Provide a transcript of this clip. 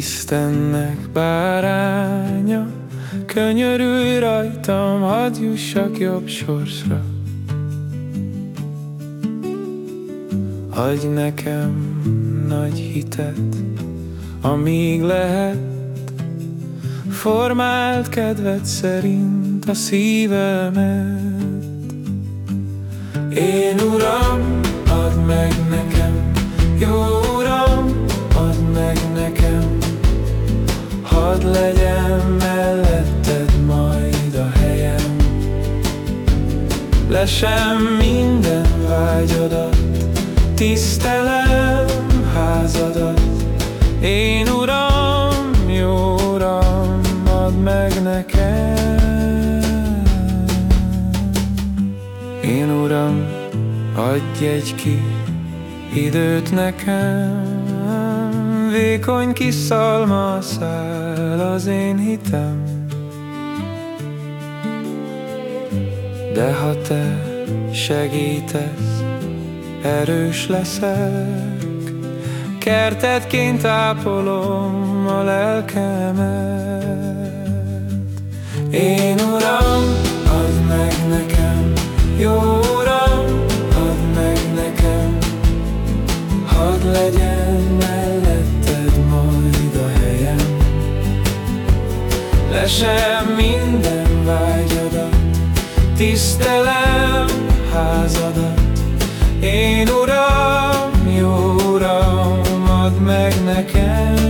Istennek báránya, könyörülj rajtam, hadd jussak jobb sorsra. Adj nekem nagy hitet, amíg lehet, Formált kedved szerint a szívemet. Én Uram, legyen melletted majd a helyem. Lesem minden vágyadat, tisztelem házadat, Én Uram, jó Uram, add meg nekem. Én Uram, adj egy ki időt nekem, Vékony kis szalma száll az én hitem. De ha te segítesz, erős leszek, Kertetként ápolom a lelkemet. Én Lesem minden vágyadat, tisztelem házadat. Én Uram, jó Uram, add meg nekem,